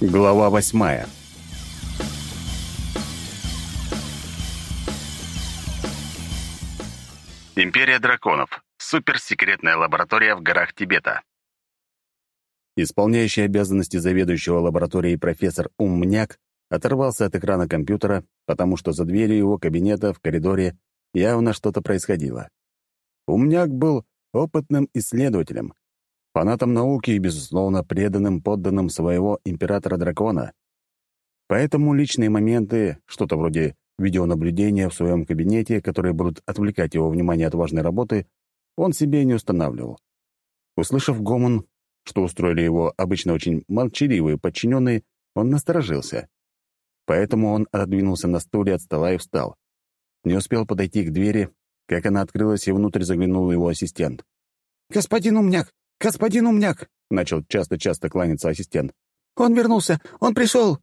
Глава восьмая. Империя драконов. Суперсекретная лаборатория в горах Тибета. Исполняющий обязанности заведующего лабораторией профессор Умняк оторвался от экрана компьютера, потому что за дверью его кабинета в коридоре явно что-то происходило. Умняк был опытным исследователем, фанатом науки и, безусловно, преданным подданным своего императора-дракона. Поэтому личные моменты, что-то вроде видеонаблюдения в своем кабинете, которые будут отвлекать его внимание от важной работы, он себе не устанавливал. Услышав гомон, что устроили его обычно очень молчаливые подчиненные, он насторожился. Поэтому он отодвинулся на стуле от стола и встал. Не успел подойти к двери, как она открылась, и внутрь заглянул его ассистент. «Господин Умняк! Господин Умняк!» — начал часто-часто кланяться ассистент. «Он вернулся! Он пришел!»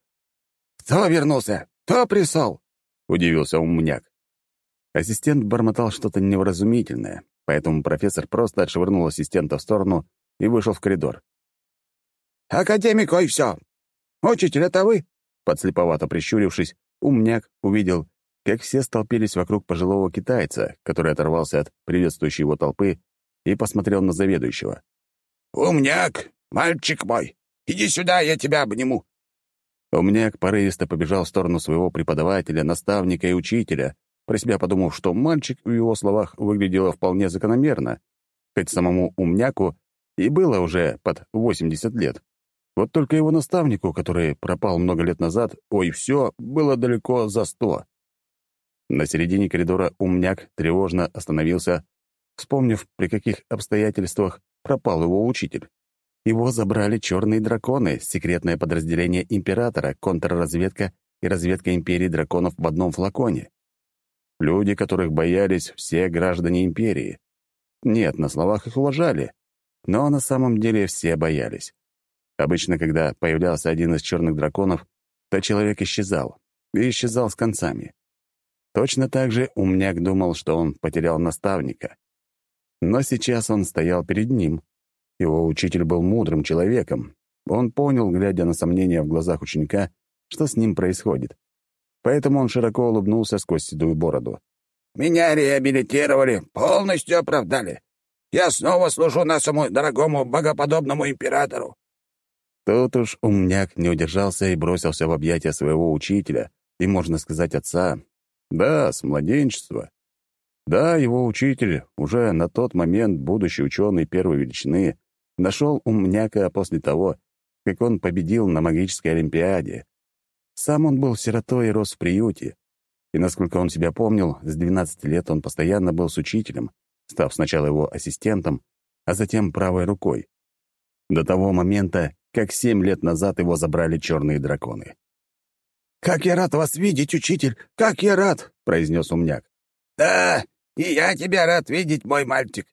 «Кто вернулся? Кто пришел?» — удивился Умняк. Ассистент бормотал что-то невразумительное, поэтому профессор просто отшвырнул ассистента в сторону и вышел в коридор. «Академик, ой, все! Учитель, это вы?» Подслеповато прищурившись, умняк увидел, как все столпились вокруг пожилого китайца, который оторвался от приветствующей его толпы и посмотрел на заведующего. «Умняк, мальчик мой, иди сюда, я тебя обниму». Умняк порывисто побежал в сторону своего преподавателя, наставника и учителя, про себя подумав, что мальчик в его словах выглядело вполне закономерно, хоть самому умняку и было уже под 80 лет. Вот только его наставнику, который пропал много лет назад, ой, все, было далеко за сто. На середине коридора умняк тревожно остановился, вспомнив, при каких обстоятельствах пропал его учитель. Его забрали черные драконы, секретное подразделение императора, контрразведка и разведка империи драконов в одном флаконе. Люди, которых боялись все граждане империи. Нет, на словах их уважали, но на самом деле все боялись. Обычно, когда появлялся один из черных драконов, то человек исчезал, и исчезал с концами. Точно так же умняк думал, что он потерял наставника. Но сейчас он стоял перед ним. Его учитель был мудрым человеком. Он понял, глядя на сомнения в глазах ученика, что с ним происходит. Поэтому он широко улыбнулся сквозь седую бороду. «Меня реабилитировали, полностью оправдали. Я снова служу нашему дорогому богоподобному императору». Тут уж умняк не удержался и бросился в объятия своего учителя, и, можно сказать, отца. Да, с младенчества. Да, его учитель, уже на тот момент будущий ученый первой величины, нашел умняка после того, как он победил на магической олимпиаде. Сам он был сиротой и рос в приюте. И, насколько он себя помнил, с 12 лет он постоянно был с учителем, став сначала его ассистентом, а затем правой рукой. До того момента, как семь лет назад его забрали черные драконы. «Как я рад вас видеть, учитель! Как я рад!» — произнес умняк. «Да, и я тебя рад видеть, мой мальчик!»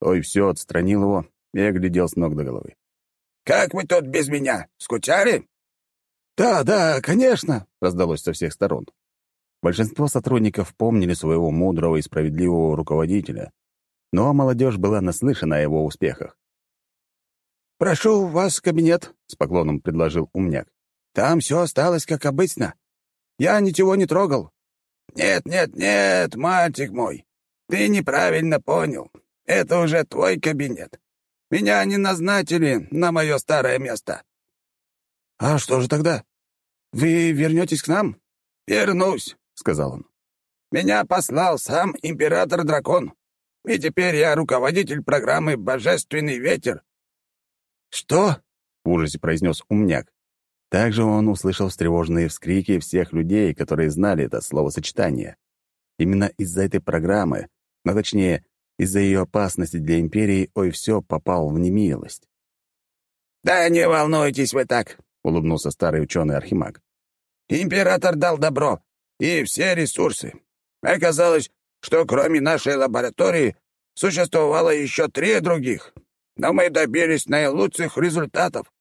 Ой, все, отстранил его и оглядел с ног до головы. «Как вы тут без меня? Скучали?» «Да, да, конечно!» — раздалось со всех сторон. Большинство сотрудников помнили своего мудрого и справедливого руководителя, но молодежь была наслышана о его успехах. «Прошу вас в кабинет», — с поклоном предложил умняк. «Там все осталось, как обычно. Я ничего не трогал». «Нет, нет, нет, мальчик мой, ты неправильно понял. Это уже твой кабинет. Меня не назначили на мое старое место». «А что же тогда? Вы вернетесь к нам?» «Вернусь. — сказал он. «Меня послал сам император-дракон, и теперь я руководитель программы «Божественный ветер». «Что?» — в ужасе произнес умняк. Также он услышал встревоженные вскрики всех людей, которые знали это словосочетание. Именно из-за этой программы, но а точнее, из-за ее опасности для империи, ой, все попал в немилость. «Да не волнуйтесь вы так», — улыбнулся старый ученый Архимаг. «Император дал добро, и все ресурсы. Оказалось, что кроме нашей лаборатории существовало еще три других, но мы добились наилучших результатов.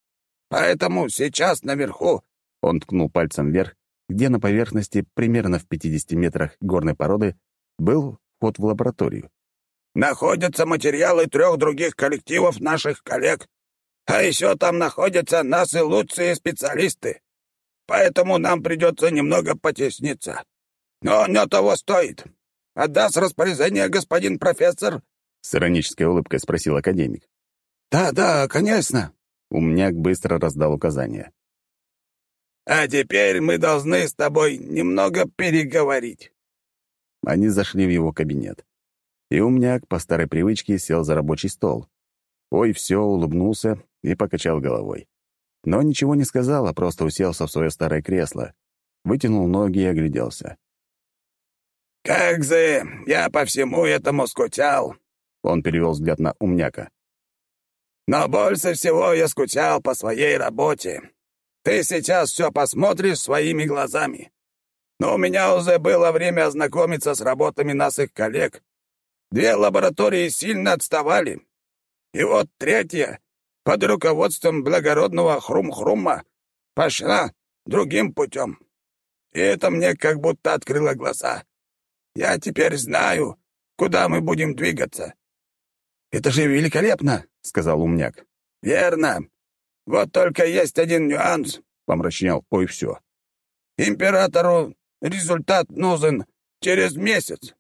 Поэтому сейчас наверху...» Он ткнул пальцем вверх, где на поверхности, примерно в 50 метрах горной породы, был вход в лабораторию. «Находятся материалы трех других коллективов наших коллег. А еще там находятся наши лучшие специалисты. Поэтому нам придется немного потесниться. Но оно того стоит. Отдаст распоряжение господин профессор?» С иронической улыбкой спросил академик. «Да-да, конечно». Умняк быстро раздал указания. «А теперь мы должны с тобой немного переговорить». Они зашли в его кабинет. И умняк по старой привычке сел за рабочий стол. Ой, все, улыбнулся и покачал головой. Но ничего не сказал, а просто уселся в свое старое кресло, вытянул ноги и огляделся. «Как же я по всему этому скучал!» Он перевел взгляд на умняка. «Но больше всего я скучал по своей работе. Ты сейчас все посмотришь своими глазами. Но у меня уже было время ознакомиться с работами наших коллег. Две лаборатории сильно отставали. И вот третья, под руководством благородного Хрум-Хрума, пошла другим путем. И это мне как будто открыло глаза. Я теперь знаю, куда мы будем двигаться». «Это же великолепно!» — сказал умняк. «Верно. Вот только есть один нюанс», — помрачнел «Ой, все». «Императору результат нужен через месяц».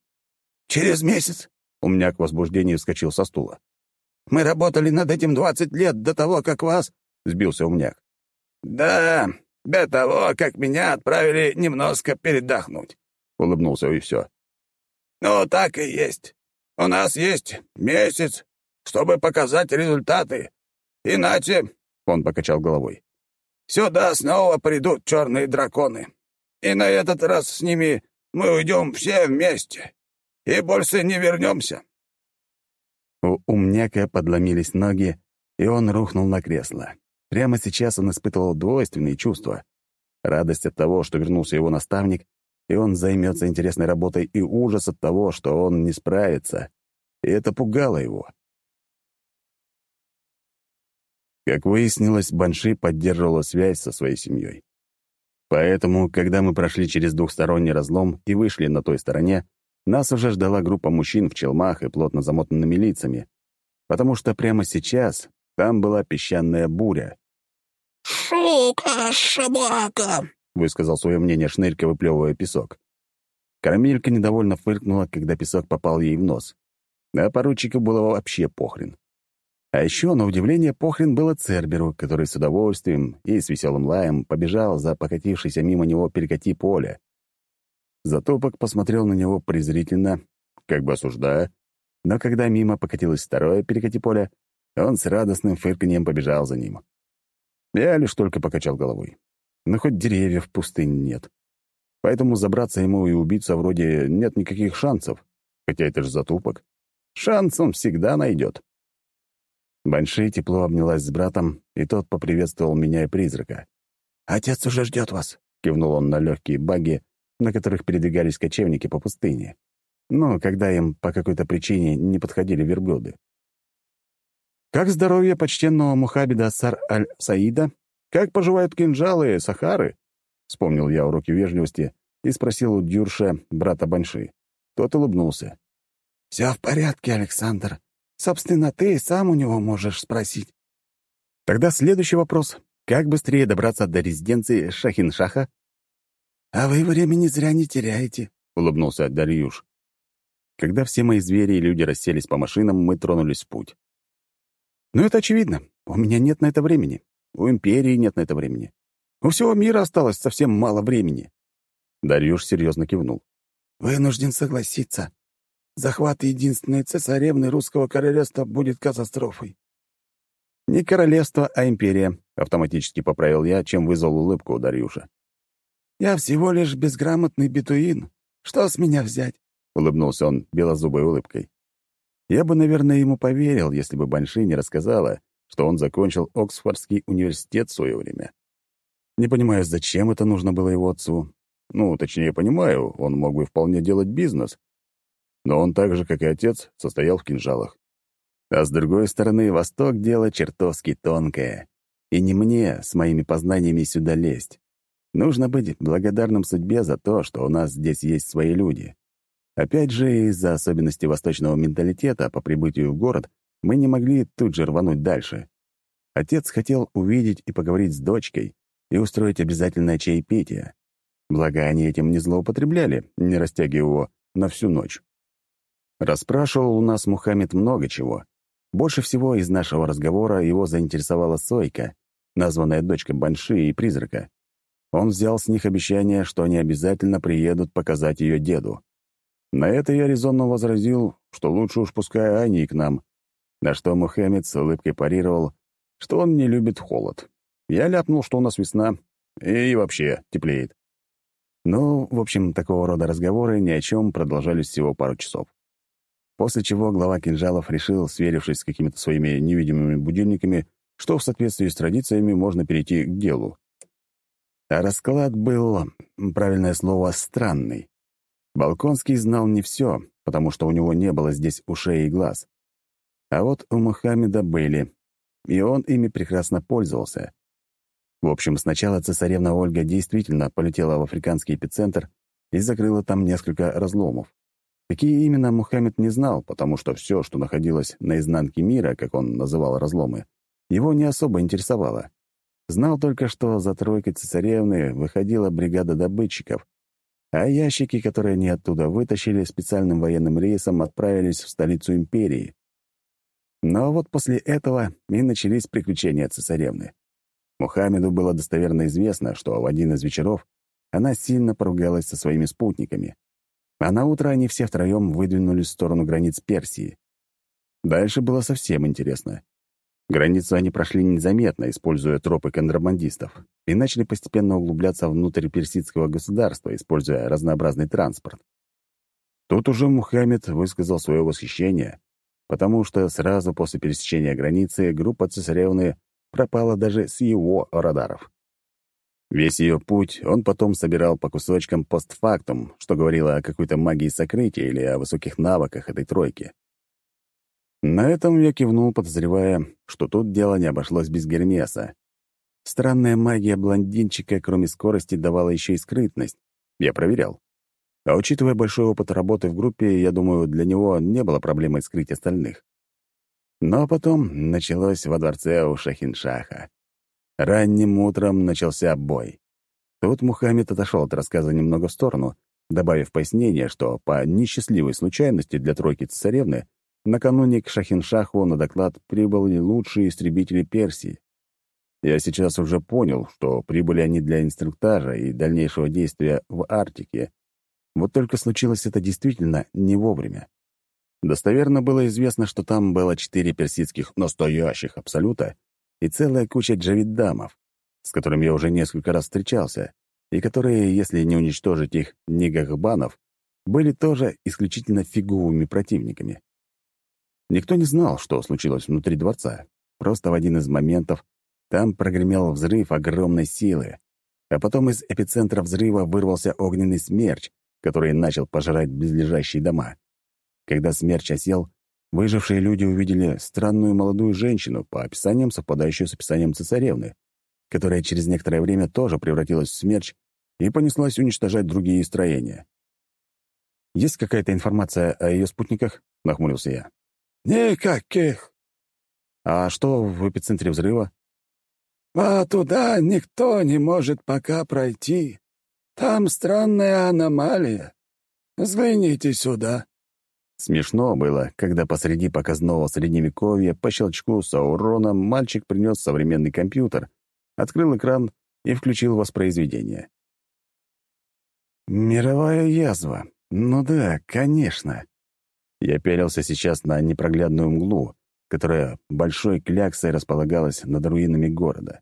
«Через месяц?» — умняк в возбуждении вскочил со стула. «Мы работали над этим двадцать лет до того, как вас...» — сбился умняк. «Да, до того, как меня отправили немножко передохнуть», — улыбнулся и все. «Ну, так и есть. У нас есть месяц, чтобы показать результаты. Иначе...» — он покачал головой. «Сюда снова придут черные драконы. И на этот раз с ними мы уйдем все вместе. И больше не вернемся». У умняка подломились ноги, и он рухнул на кресло. Прямо сейчас он испытывал двойственные чувства. Радость от того, что вернулся его наставник, и он займется интересной работой, и ужас от того, что он не справится. И это пугало его. Как выяснилось, Банши поддерживала связь со своей семьей. Поэтому, когда мы прошли через двухсторонний разлом и вышли на той стороне, нас уже ждала группа мужчин в челмах и плотно замотанными лицами, потому что прямо сейчас там была песчаная буря. «Шука, шабака!» — высказал свое мнение Шнырька, выплевывая песок. Карамелька недовольно фыркнула, когда песок попал ей в нос. А поручику было вообще похрен. А еще, на удивление, похрен было Церберу, который с удовольствием и с веселым лаем побежал за покатившейся мимо него перекати поля. Затопок посмотрел на него презрительно, как бы осуждая, но когда мимо покатилось второе перекати поле, он с радостным фырканьем побежал за ним. Я лишь только покачал головой но хоть деревьев в пустыне нет. Поэтому забраться ему и убиться вроде нет никаких шансов. Хотя это же затупок. Шанс он всегда найдет. Банши тепло обнялась с братом, и тот поприветствовал меня и призрака. «Отец уже ждет вас», — кивнул он на легкие баги, на которых передвигались кочевники по пустыне. Ну, когда им по какой-то причине не подходили верблюды. «Как здоровье почтенного Мухабида Сар-Аль-Саида?» Как поживают кинжалы, сахары?» Вспомнил я уроки вежливости и спросил у Дюрша, брата Банши. Тот улыбнулся. «Все в порядке, Александр. Собственно, ты сам у него можешь спросить». Тогда следующий вопрос. Как быстрее добраться до резиденции Шахиншаха? «А вы времени зря не теряете», — улыбнулся Дарьюш. Когда все мои звери и люди расселись по машинам, мы тронулись в путь. «Ну, это очевидно. У меня нет на это времени. У империи нет на это времени. У всего мира осталось совсем мало времени. Дарьюш серьезно кивнул. «Вынужден согласиться. Захват единственной цесаревны русского королевства будет катастрофой». «Не королевство, а империя», — автоматически поправил я, чем вызвал улыбку у Дарьюша. «Я всего лишь безграмотный бетуин. Что с меня взять?» — улыбнулся он белозубой улыбкой. Я бы, наверное, ему поверил, если бы Банши не рассказала, что он закончил Оксфордский университет в свое время. Не понимаю, зачем это нужно было его отцу. Ну, точнее, понимаю, он мог бы вполне делать бизнес. Но он так же, как и отец, состоял в кинжалах. А с другой стороны, Восток — дело чертовски тонкое. И не мне с моими познаниями сюда лезть. Нужно быть благодарным судьбе за то, что у нас здесь есть свои люди. Опять же, из-за особенностей восточного менталитета по прибытию в город мы не могли тут же рвануть дальше. Отец хотел увидеть и поговорить с дочкой и устроить обязательное чаепитие. Благо, они этим не злоупотребляли, не растягивая его на всю ночь. Расспрашивал у нас Мухаммед много чего. Больше всего из нашего разговора его заинтересовала Сойка, названная дочкой Банши и Призрака. Он взял с них обещание, что они обязательно приедут показать ее деду. На это я резонно возразил, что лучше уж пускай они к нам, на что Мухаммед с улыбкой парировал, что он не любит холод. Я ляпнул, что у нас весна, и вообще теплеет. Ну, в общем, такого рода разговоры ни о чем продолжались всего пару часов. После чего глава кинжалов решил, сверившись с какими-то своими невидимыми будильниками, что в соответствии с традициями можно перейти к делу. А расклад был, правильное слово, странный. Балконский знал не все, потому что у него не было здесь ушей и глаз. А вот у Мухаммеда были, и он ими прекрасно пользовался. В общем, сначала цесаревна Ольга действительно полетела в африканский эпицентр и закрыла там несколько разломов. Какие именно Мухаммед не знал, потому что все, что находилось на изнанке мира, как он называл разломы, его не особо интересовало. Знал только, что за тройкой цесаревны выходила бригада добытчиков, а ящики, которые они оттуда вытащили, специальным военным рейсом отправились в столицу империи. Но вот после этого и начались приключения цесаревны. Мухаммеду было достоверно известно, что в один из вечеров она сильно поругалась со своими спутниками. А на утро они все втроем выдвинулись в сторону границ Персии. Дальше было совсем интересно. Границу они прошли незаметно, используя тропы контрабандистов, и начали постепенно углубляться внутрь персидского государства, используя разнообразный транспорт. Тут уже Мухаммед высказал свое восхищение, потому что сразу после пересечения границы группа цесаревны пропала даже с его радаров. Весь ее путь он потом собирал по кусочкам постфактум, что говорило о какой-то магии сокрытия или о высоких навыках этой тройки. На этом я кивнул, подозревая, что тут дело не обошлось без Гермеса. Странная магия блондинчика, кроме скорости, давала еще и скрытность. Я проверял. А учитывая большой опыт работы в группе, я думаю, для него не было проблемой скрыть остальных. Но потом началось во дворце у Шахиншаха. Ранним утром начался бой. Тут Мухаммед отошел от рассказа немного в сторону, добавив пояснение, что по несчастливой случайности для тройки цесаревны накануне к Шахиншаху на доклад прибыли лучшие истребители Персии. Я сейчас уже понял, что прибыли они для инструктажа и дальнейшего действия в Арктике. Вот только случилось это действительно не вовремя. Достоверно было известно, что там было четыре персидских настоящих абсолюта и целая куча джавиддамов, с которыми я уже несколько раз встречался, и которые, если не уничтожить их нигахбанов, были тоже исключительно фиговыми противниками. Никто не знал, что случилось внутри дворца. Просто в один из моментов там прогремел взрыв огромной силы, а потом из эпицентра взрыва вырвался огненный смерч, который начал пожирать близлежащие дома. Когда смерч осел, Выжившие люди увидели странную молодую женщину, по описаниям совпадающую с описанием цесаревны, которая через некоторое время тоже превратилась в смерч и понеслась уничтожать другие строения. «Есть какая-то информация о ее спутниках?» — нахмурился я. «Никаких». «А что в эпицентре взрыва?» «А туда никто не может пока пройти. Там странная аномалия. Взгляните сюда». Смешно было, когда посреди показного средневековья по щелчку Саурона мальчик принес современный компьютер, открыл экран и включил воспроизведение. «Мировая язва. Ну да, конечно». Я пялился сейчас на непроглядную мглу, которая большой кляксой располагалась над руинами города.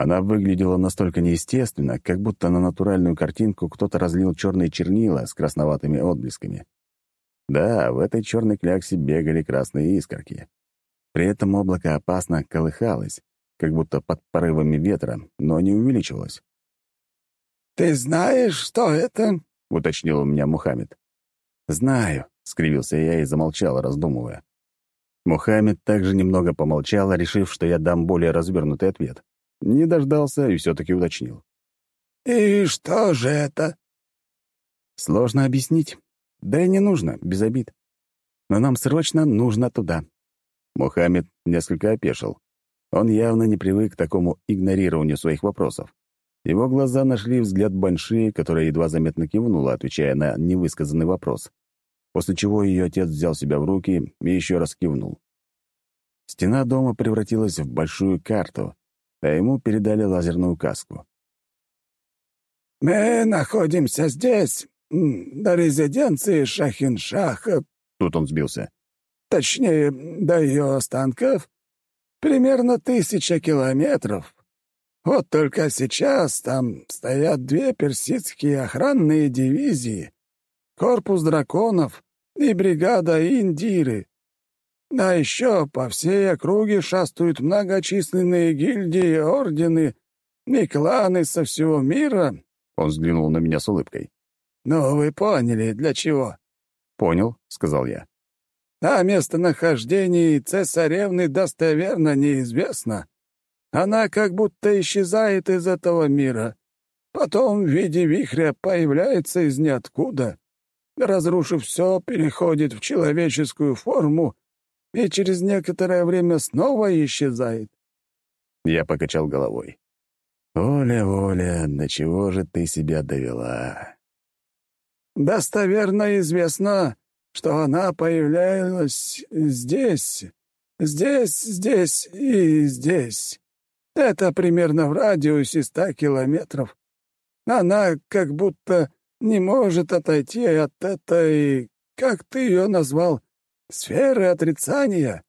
Она выглядела настолько неестественно, как будто на натуральную картинку кто-то разлил черные чернила с красноватыми отблесками. Да, в этой черной кляксе бегали красные искорки. При этом облако опасно колыхалось, как будто под порывами ветра, но не увеличивалось. «Ты знаешь, что это?» — уточнил у меня Мухаммед. «Знаю», — скривился я и замолчал, раздумывая. Мухаммед также немного помолчал, решив, что я дам более развернутый ответ. Не дождался и все-таки уточнил. «И что же это?» «Сложно объяснить. Да и не нужно, без обид. Но нам срочно нужно туда. Мухаммед несколько опешил. Он явно не привык к такому игнорированию своих вопросов. Его глаза нашли взгляд Банши, которая едва заметно кивнула, отвечая на невысказанный вопрос, после чего ее отец взял себя в руки и еще раз кивнул. Стена дома превратилась в большую карту, а ему передали лазерную каску. «Мы находимся здесь, до резиденции Шахиншаха», — тут он сбился. «Точнее, до ее останков, примерно тысяча километров. Вот только сейчас там стоят две персидские охранные дивизии, корпус драконов и бригада Индиры. А еще по всей округе шастают многочисленные гильдии, ордены и кланы со всего мира. Он взглянул на меня с улыбкой. «Ну, вы поняли, для чего?» «Понял», — сказал я. «А местонахождение цесаревны достоверно неизвестно. Она как будто исчезает из этого мира. Потом в виде вихря появляется из ниоткуда. Разрушив все, переходит в человеческую форму и через некоторое время снова исчезает. Я покачал головой. «Оля, Оля, до чего же ты себя довела?» «Достоверно известно, что она появлялась здесь, здесь, здесь и здесь. Это примерно в радиусе ста километров. Она как будто не может отойти от этой, как ты ее назвал, сферы отрицания.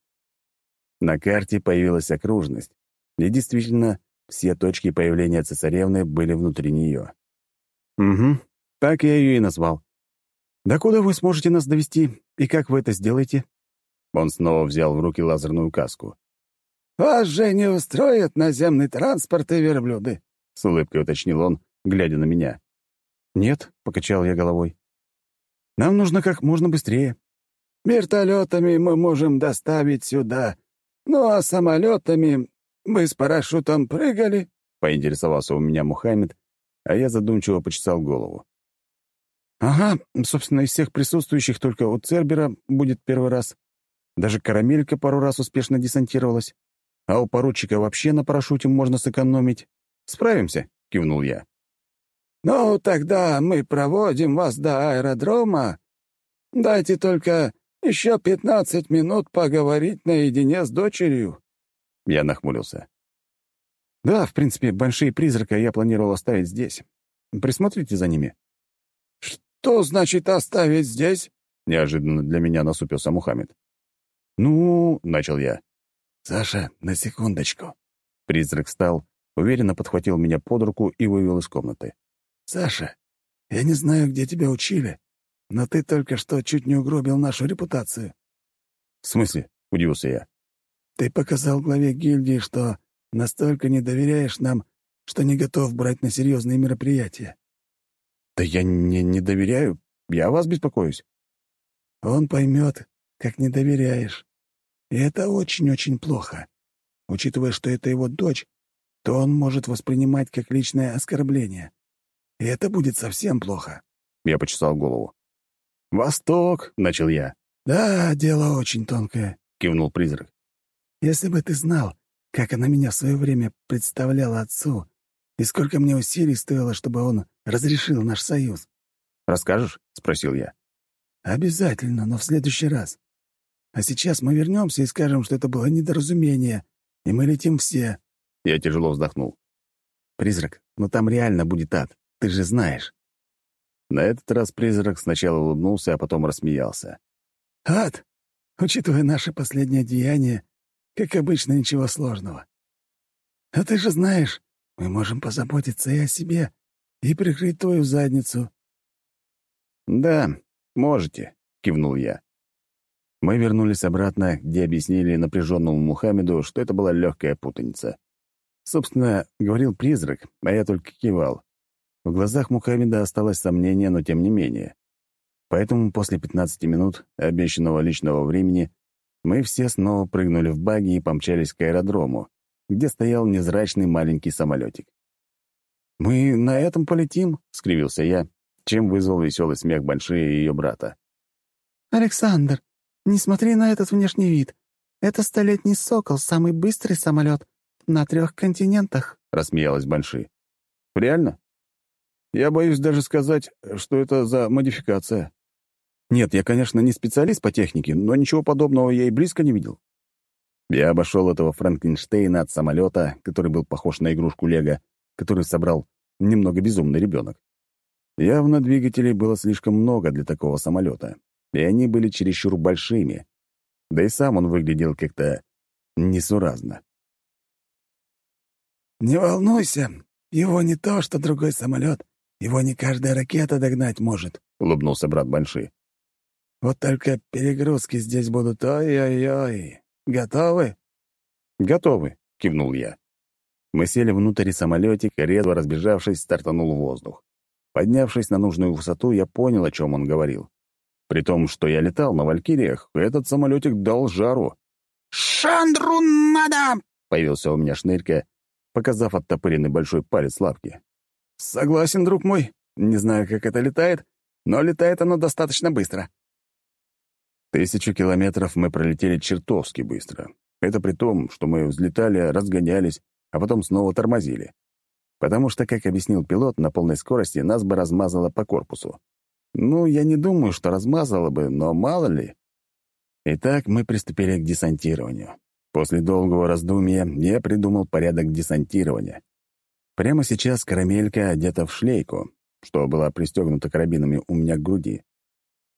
На карте появилась окружность, и действительно, все точки появления цесаревны были внутри нее. «Угу, так я ее и назвал. Да куда вы сможете нас довести, и как вы это сделаете?» Он снова взял в руки лазерную каску. «Вас же не устроит наземный транспорт и верблюды», — с улыбкой уточнил он, глядя на меня. «Нет», — покачал я головой. «Нам нужно как можно быстрее». «Вертолетами мы можем доставить сюда. Ну а самолетами вы с парашютом прыгали?» — поинтересовался у меня Мухаммед, а я задумчиво почесал голову. «Ага, собственно, из всех присутствующих только у Цербера будет первый раз. Даже карамелька пару раз успешно десантировалась а у поручика вообще на парашюте можно сэкономить. Справимся?» — кивнул я. «Ну, тогда мы проводим вас до аэродрома. Дайте только еще пятнадцать минут поговорить наедине с дочерью». Я нахмурился. «Да, в принципе, большие призрака я планировал оставить здесь. Присмотрите за ними». «Что значит оставить здесь?» — неожиданно для меня насупился Мухаммед. «Ну...» — начал я. «Саша, на секундочку». Призрак встал, уверенно подхватил меня под руку и вывел из комнаты. «Саша, я не знаю, где тебя учили, но ты только что чуть не угробил нашу репутацию». «В смысле?» — удивился я. «Ты показал главе гильдии, что настолько не доверяешь нам, что не готов брать на серьезные мероприятия». «Да я не, не доверяю. Я о вас беспокоюсь». «Он поймет, как не доверяешь. И это очень-очень плохо. Учитывая, что это его дочь, то он может воспринимать как личное оскорбление. И это будет совсем плохо. Я почесал голову. «Восток!» — начал я. «Да, дело очень тонкое», — кивнул призрак. «Если бы ты знал, как она меня в свое время представляла отцу, и сколько мне усилий стоило, чтобы он разрешил наш союз». «Расскажешь?» — спросил я. «Обязательно, но в следующий раз. А сейчас мы вернемся и скажем, что это было недоразумение, и мы летим все». Я тяжело вздохнул. «Призрак, но там реально будет ад, ты же знаешь». На этот раз призрак сначала улыбнулся, а потом рассмеялся. «Ад? Учитывая наше последнее деяние, как обычно, ничего сложного. А ты же знаешь, мы можем позаботиться и о себе, и прикрыть твою задницу». «Да, можете», — кивнул я. Мы вернулись обратно, где объяснили напряженному Мухаммеду, что это была легкая путаница. Собственно, говорил призрак, а я только кивал. В глазах Мухаммеда осталось сомнение, но тем не менее. Поэтому после 15 минут обещанного личного времени мы все снова прыгнули в баги и помчались к аэродрому, где стоял незрачный маленький самолетик. «Мы на этом полетим?» — скривился я, чем вызвал веселый смех Большие и ее брата. «Александр, не смотри на этот внешний вид. Это столетний «Сокол», самый быстрый самолет на трех континентах», — рассмеялась Банши. «Реально? Я боюсь даже сказать, что это за модификация. Нет, я, конечно, не специалист по технике, но ничего подобного я и близко не видел. Я обошел этого Франкенштейна от самолета, который был похож на игрушку Лего, который собрал немного безумный ребенок. Явно двигателей было слишком много для такого самолета, и они были чересчур большими. Да и сам он выглядел как-то несуразно. «Не волнуйся, его не то, что другой самолет. Его не каждая ракета догнать может», — улыбнулся брат Банши. «Вот только перегрузки здесь будут ой-ой-ой. Готовы?» «Готовы», — кивнул я. Мы сели внутрь самолетик, резво разбежавшись, стартанул в воздух. Поднявшись на нужную высоту, я понял, о чем он говорил. При том, что я летал на «Валькириях», этот самолетик дал жару. «Шандру надо!» — появился у меня шнырька, показав оттопыренный большой палец лапки. «Согласен, друг мой. Не знаю, как это летает, но летает оно достаточно быстро». Тысячу километров мы пролетели чертовски быстро. Это при том, что мы взлетали, разгонялись, а потом снова тормозили. Потому что, как объяснил пилот, на полной скорости нас бы размазало по корпусу. Ну, я не думаю, что размазало бы, но мало ли. Итак, мы приступили к десантированию. После долгого раздумья я придумал порядок десантирования. Прямо сейчас карамелька одета в шлейку, что была пристегнута карабинами у меня к груди.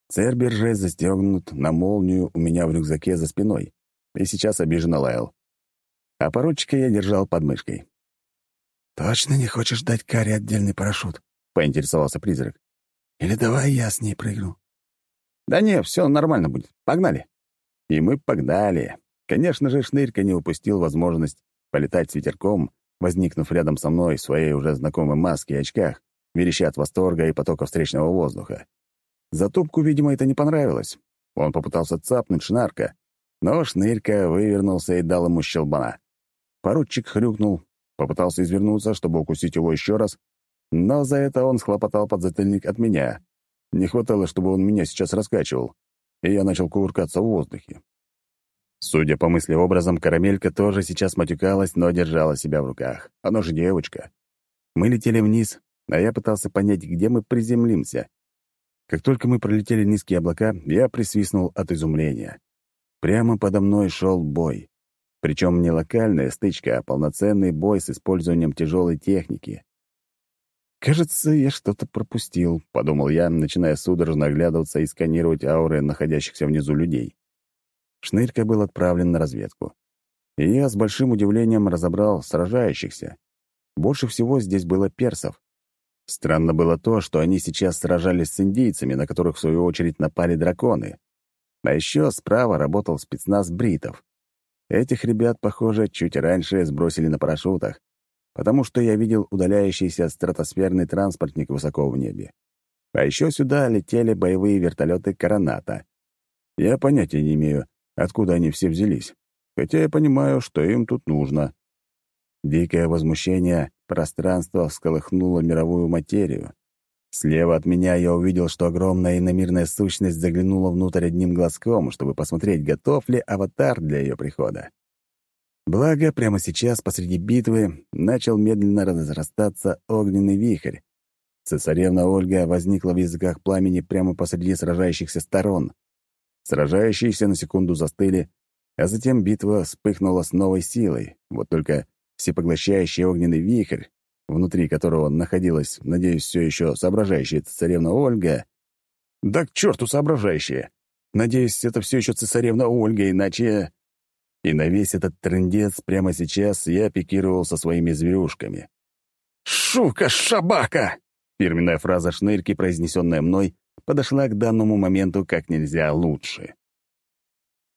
Цербер же застегнут на молнию у меня в рюкзаке за спиной и сейчас обиженно лаял. А поручика я держал под мышкой. «Точно не хочешь дать Каре отдельный парашют?» — поинтересовался призрак. «Или давай я с ней прыгну?» «Да не, все нормально будет. Погнали». И мы погнали. Конечно же, Шнырька не упустил возможность полетать с ветерком, возникнув рядом со мной в своей уже знакомой маске и очках, вереща от восторга и потока встречного воздуха. Затупку, видимо, это не понравилось. Он попытался цапнуть Шнарка, но Шнырька вывернулся и дал ему щелбана. Поручик хрюкнул, попытался извернуться, чтобы укусить его еще раз, но за это он схлопотал подзатыльник от меня. Не хватало, чтобы он меня сейчас раскачивал, и я начал кувыркаться в воздухе. Судя по мыслеобразам, карамелька тоже сейчас матюкалась, но держала себя в руках. Она же девочка. Мы летели вниз, а я пытался понять, где мы приземлимся. Как только мы пролетели низкие облака, я присвистнул от изумления. Прямо подо мной шел бой. Причем не локальная стычка, а полноценный бой с использованием тяжелой техники. «Кажется, я что-то пропустил», — подумал я, начиная судорожно оглядываться и сканировать ауры находящихся внизу людей. Шнырька был отправлен на разведку. И я с большим удивлением разобрал сражающихся. Больше всего здесь было персов. Странно было то, что они сейчас сражались с индейцами, на которых, в свою очередь, напали драконы. А еще справа работал спецназ бритов. Этих ребят, похоже, чуть раньше сбросили на парашютах, потому что я видел удаляющийся стратосферный транспортник высоко в небе. А еще сюда летели боевые вертолеты «Короната». Я понятия не имею, откуда они все взялись, хотя я понимаю, что им тут нужно. Дикое возмущение пространства всколыхнуло мировую материю. Слева от меня я увидел, что огромная иномирная сущность заглянула внутрь одним глазком, чтобы посмотреть, готов ли аватар для ее прихода. Благо, прямо сейчас, посреди битвы, начал медленно разрастаться огненный вихрь. Цесаревна Ольга возникла в языках пламени прямо посреди сражающихся сторон. Сражающиеся на секунду застыли, а затем битва вспыхнула с новой силой. Вот только всепоглощающий огненный вихрь внутри которого находилась, надеюсь, все еще соображающая царевна Ольга. Да к черту соображающая! Надеюсь, это все еще цесаревна Ольга, иначе... И на весь этот трындец прямо сейчас я пикировал со своими зверюшками. «Шука, шабака!» Фирменная фраза шнырки, произнесенная мной, подошла к данному моменту как нельзя лучше.